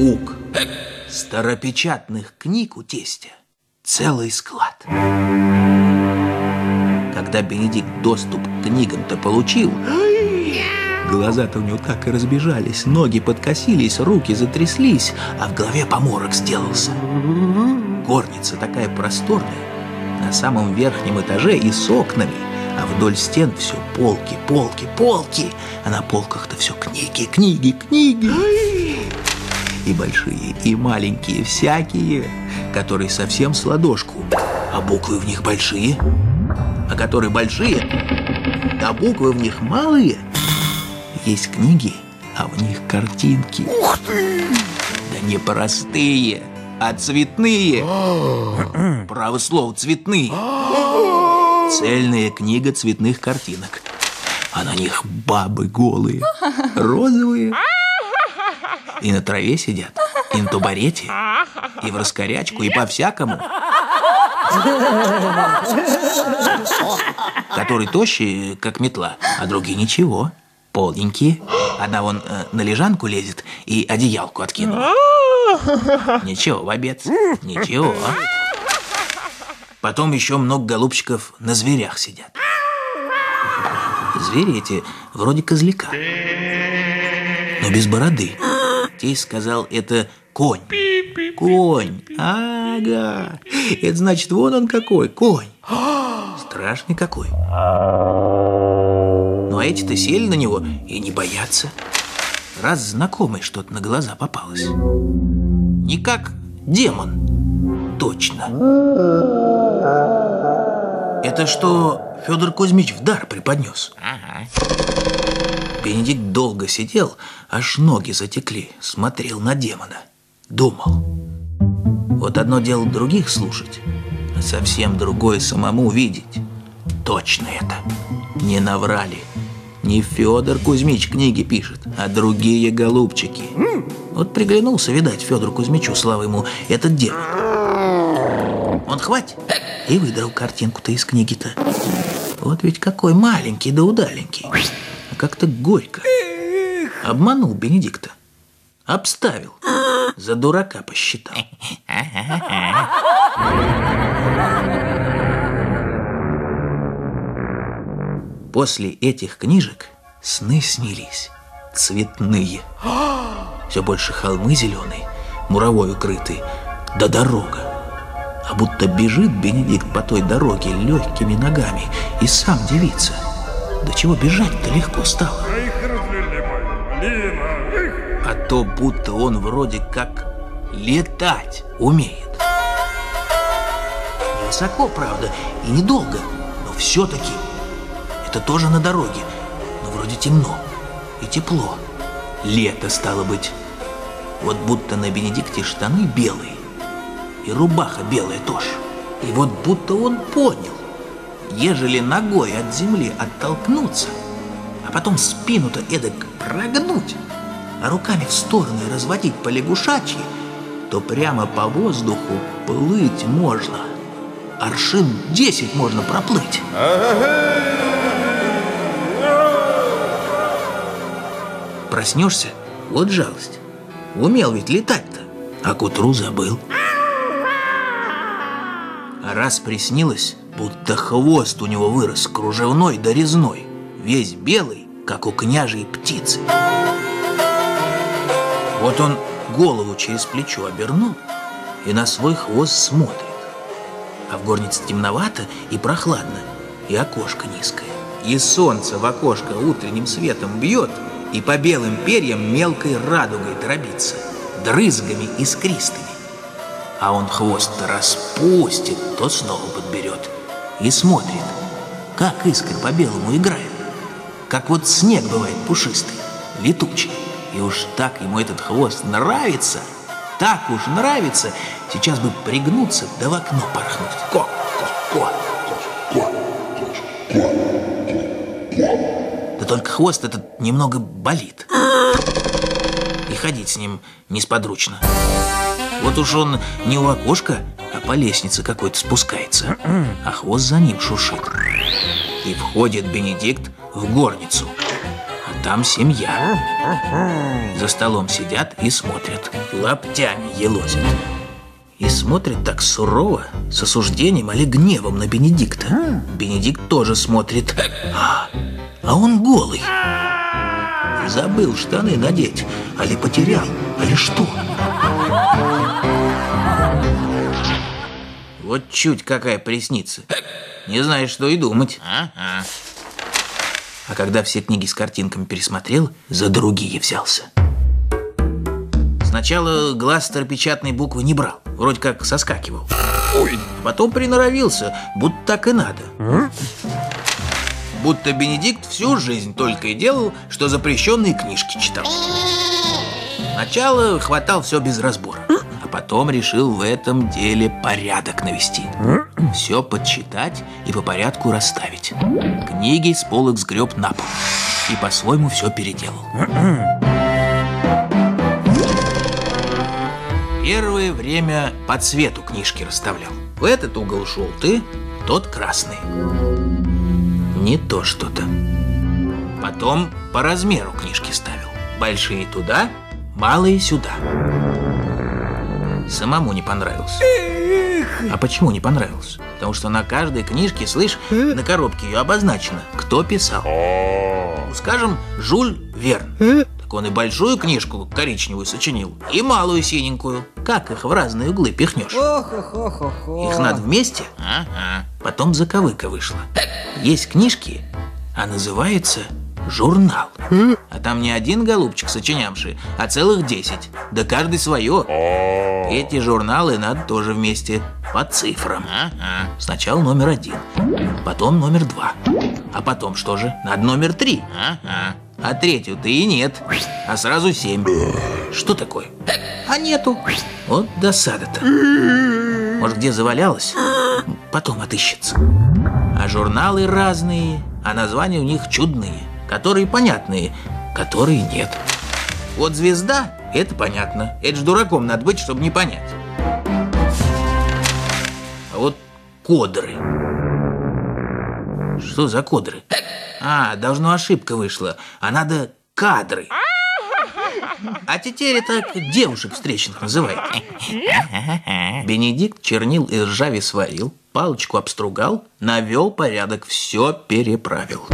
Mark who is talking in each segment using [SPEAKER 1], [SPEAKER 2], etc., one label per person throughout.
[SPEAKER 1] ук. Старопечатных книг у тестя целый склад. Когда Бенедикт доступ к книгам-то получил, глаза-то у него так и разбежались, ноги подкосились, руки затряслись, а в голове поморок сделался. Горница такая просторная, на самом верхнем этаже и с окнами, а вдоль стен все полки, полки, полки, а на полках-то все книги, книги, книги. И большие, и маленькие, всякие, которые совсем с ладошку, а буквы в них большие, а которые большие, а буквы в них малые. Есть книги, а в них картинки. Ух ты! Да не простые, а цветные. Право слово, цветные. Цельная книга цветных картинок. А на них бабы голые, розовые. И на траве сидят, и на тубарете, и в раскорячку, и по-всякому. Который тощий, как метла, а другие ничего, полненькие. Одна вон э, на лежанку лезет и одеялку откинула. Ничего, в обед, ничего. Потом еще много голубчиков на зверях сидят. Звери эти вроде козляка, но без бороды. Тесть сказал, это конь. Конь, ага. Это значит, вон он какой, конь. Страшный какой. Ну а эти-то сели на него и не боятся. Раз знакомый что-то на глаза попалось. Не как демон. Точно. Это что Федор Кузьмич в дар преподнес. Ага. Бенедикт долго сидел, аж ноги затекли, смотрел на демона. Думал. Вот одно дело других слушать, а совсем другое самому видеть. Точно это. Не наврали. Не Федор Кузьмич книги пишет, а другие голубчики. Вот приглянулся, видать, Федору Кузьмичу, слава ему, этот демон. Он хватит и выдрал картинку-то из книги-то. Вот ведь какой маленький да удаленький. Как-то горько. Обманул Бенедикта. Обставил. За дурака посчитал. После этих книжек сны снились цветные. Все больше холмы зеленые, муровой укрытые, да дорога. А будто бежит Бенедикт по той дороге легкими ногами и сам девица. До чего бежать-то легко стало. А то будто он вроде как летать умеет. Не высоко, правда, и недолго, но все-таки это тоже на дороге, но вроде темно и тепло. Лето стало быть. Вот будто на Бенедикте штаны белые, и рубаха белая тоже. И вот будто он понял, ежели ногой от земли оттолкнуться, а потом спину-то эдак прогнуть, а руками в стороны разводить по лягушачьи, то прямо по воздуху плыть можно. Аршин десять можно проплыть. Проснешься, вот жалость. Умел ведь летать-то, а к утру забыл. Раз приснилось, будто хвост у него вырос кружевной да резной, весь белый, как у княжей птицы. Вот он голову через плечо обернул и на свой хвост смотрит. А в горнице темновато и прохладно, и окошко низкое. И солнце в окошко утренним светом бьет, и по белым перьям мелкой радугой дробится, дрызгами искристыми. А он хвост-то распустит, то снова подберет и смотрит, как искры по белому играет, как вот снег бывает пушистый, летучий. И уж так ему этот хвост нравится, так уж нравится, сейчас бы пригнуться да в окно порхнуть. Ко, ко, ко. Да только хвост этот немного болит. И ходить с ним несподручно. Вот уж он не у окошка, а по лестнице какой-то спускается, а хвост за ним шушит. И входит Бенедикт в горницу. А там семья. За столом сидят и смотрят, лаптями елозят. И смотрит так сурово, с осуждением или гневом на Бенедикта. Бенедикт тоже смотрит. А, а он голый. Забыл штаны надеть, али потерял, али что? Вот чуть какая пресница. Не знаешь, что и думать. А когда все книги с картинками пересмотрел, за другие взялся. Сначала глаз старопечатной буквы не брал, вроде как соскакивал. Ой. Потом приноровился, будто так и надо. Будто Бенедикт всю жизнь только и делал, что запрещенные книжки читал. Сначала хватал все без разбора, а потом решил в этом деле порядок навести. Все подсчитать и по порядку расставить. Книги с полок сгреб на пол и по-своему все переделал. Первое время по цвету книжки расставлял. В этот угол желтый, тот красный. Не то что-то. Потом по размеру книжки ставил. Большие туда, малые сюда. Самому не понравился. А почему не понравился? Потому что на каждой книжке, слышь, на коробке ее обозначено, кто писал. Скажем, Жюль Верн. Так он и большую книжку коричневую сочинил, и малую синенькую. Как их в разные углы пихнешь? Их надо вместе? Ага. Потом заковыка вышла. Есть книжки, а называется журнал. А там не один голубчик сочинявший, а целых десять. Да каждый свое. Эти журналы надо тоже вместе, по цифрам. Сначала номер один, потом номер два. А потом что же? Надо номер три. А третью-то и нет, а сразу семь. Что такое? А нету. Вот досада-то. Может, где завалялась? Потом отыщется. А журналы разные, а названия у них чудные которые понятные, которые нет. Вот звезда – это понятно. Это ж дураком надо быть, чтобы не понять. А вот кодры. Что за кодры? А, должно ошибка вышла. А надо кадры. А теперь это девушек встречных называют. Бенедикт чернил и ржави сварил, палочку обстругал, навел порядок, все переправил.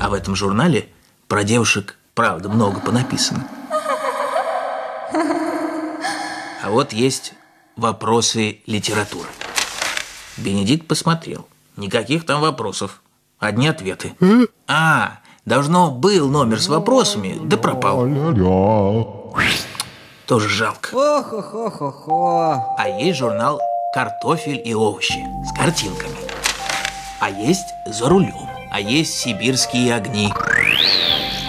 [SPEAKER 1] А в этом журнале про девушек, правда, много понаписано. А вот есть вопросы литературы. Бенедикт посмотрел. Никаких там вопросов. Одни ответы. А, должно был номер с вопросами, да пропал. Тоже жалко. А есть журнал «Картофель и овощи» с картинками. А есть «За рулем» а есть сибирские огни.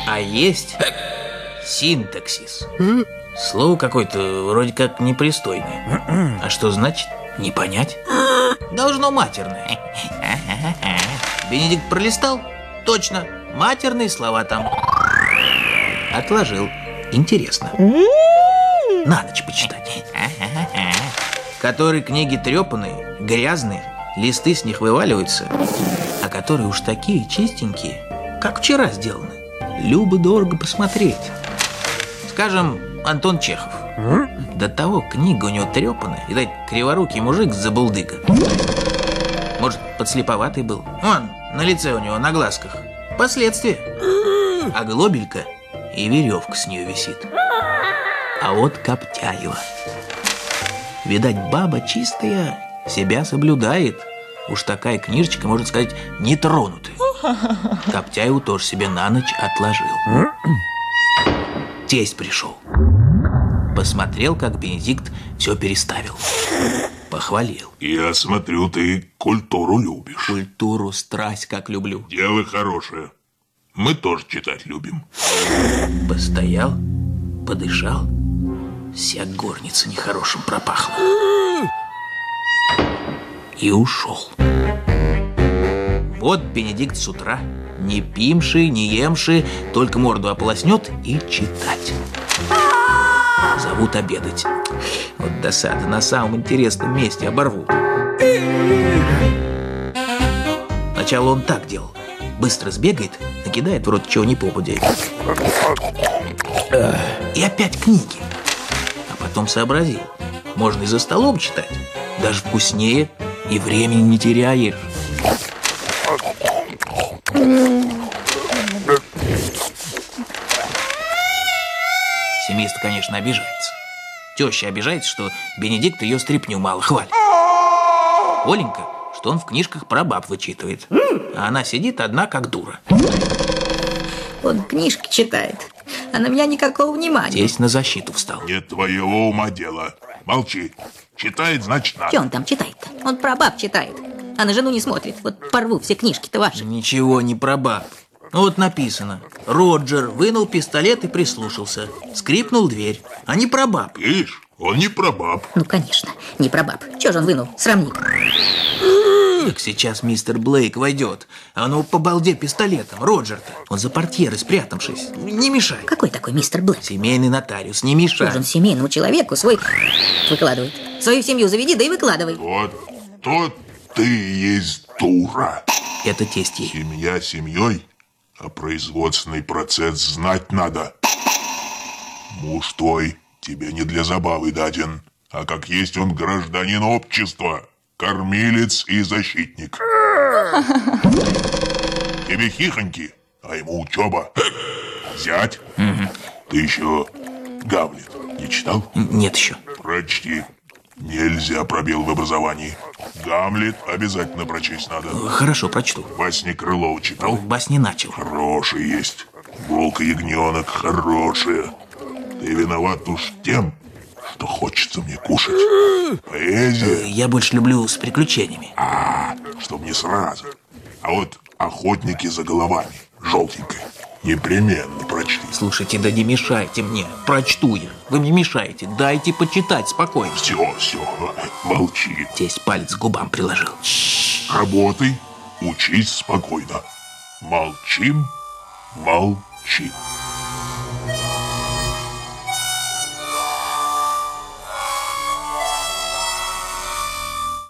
[SPEAKER 1] А есть синтаксис. Слово какое-то вроде как непристойное. А что значит? Не понять. Должно матерное. Бенедикт пролистал? Точно. Матерные слова там. Отложил. Интересно. На ночь почитать. Которые книги трепанные, грязные, листы с них вываливаются, а которые уж такие чистенькие, как вчера сделаны. Любо дорого посмотреть. Скажем, Антон Чехов. До того книга у него трепанная, и дать криворукий мужик с забулдыга. Может, подслеповатый был. Он, на лице у него, на глазках. Последствия. А глобелька и веревка с нее висит. А вот Коптяева. Видать, баба чистая, себя соблюдает. Уж такая книжечка, можно сказать, нетронутая. Коптяеву тоже себе на ночь отложил. Тесть пришел. Посмотрел, как Бенедикт все переставил. Похвалил.
[SPEAKER 2] Я смотрю, ты культуру любишь.
[SPEAKER 1] Культуру, страсть как люблю.
[SPEAKER 2] Дело хорошее. Мы тоже читать любим.
[SPEAKER 1] Постоял, подышал. Вся горница нехорошим пропахла и ушел. Вот Бенедикт с утра, не пимший, не емший, только морду ополоснет и читать. Зовут обедать. Вот досада, на самом интересном месте оборву. Сначала он так делал. Быстро сбегает, накидает в рот чего не попадет. И опять книги. А потом сообразил, можно и за столом читать. Даже вкуснее, и времени не теряешь. Семейство, конечно, обижается. Теща обижается, что Бенедикт ее стряпню мало хвалит. Оленька, что он в книжках про баб вычитывает. А она сидит одна, как дура.
[SPEAKER 3] Он книжки читает, а на меня никакого внимания.
[SPEAKER 1] Тесть на защиту встал.
[SPEAKER 2] Не твоего ума дело. Молчи. Читает, значит,
[SPEAKER 3] Что
[SPEAKER 2] надо.
[SPEAKER 3] он там читает-то? Он про баб читает, а на жену не смотрит. Вот порву все книжки-то ваши.
[SPEAKER 1] Ничего не про баб. Ну вот написано. Роджер вынул пистолет и прислушался. Скрипнул дверь. А не про баб.
[SPEAKER 2] Видишь, он не про баб.
[SPEAKER 3] Ну, конечно, не про баб. Чего же он вынул? Срамник.
[SPEAKER 1] Так сейчас мистер Блейк войдет. А ну по балде пистолетом. Роджер-то. Он за портьерой спрятавшись. Не мешай.
[SPEAKER 3] Какой такой мистер Блэк?
[SPEAKER 1] Семейный нотариус, не мешай.
[SPEAKER 3] Нужен семейному человеку свой выкладывает. Свою семью заведи, да и выкладывай.
[SPEAKER 2] Вот то ты есть дура.
[SPEAKER 1] Это тесть ей.
[SPEAKER 2] Семья семьей, а производственный процесс знать надо. Муж твой тебе не для забавы даден, а как есть он гражданин общества, кормилец и защитник. Тебе хихоньки, а ему учеба. Зять, ты еще Гамлет не читал?
[SPEAKER 1] Нет еще.
[SPEAKER 2] Прочти. Нельзя пробел в образовании. Гамлет обязательно прочесть надо.
[SPEAKER 1] Хорошо, прочту.
[SPEAKER 2] Басни Крылова читал?
[SPEAKER 1] Бас не начал.
[SPEAKER 2] Хороший есть. Волк и ягненок хорошие. Ты виноват уж тем, что хочется мне кушать. Поэзия,
[SPEAKER 1] Я больше люблю с приключениями.
[SPEAKER 2] а, чтоб не сразу. А вот охотники за головами, желтенькая, непременно прочти.
[SPEAKER 1] Слушайте, да не мешайте мне. Прочту я. Вы мне мешаете. Дайте почитать спокойно.
[SPEAKER 2] Все, все, молчи.
[SPEAKER 1] Тесть палец к губам приложил.
[SPEAKER 2] Работай, учись спокойно. Молчим, молчим.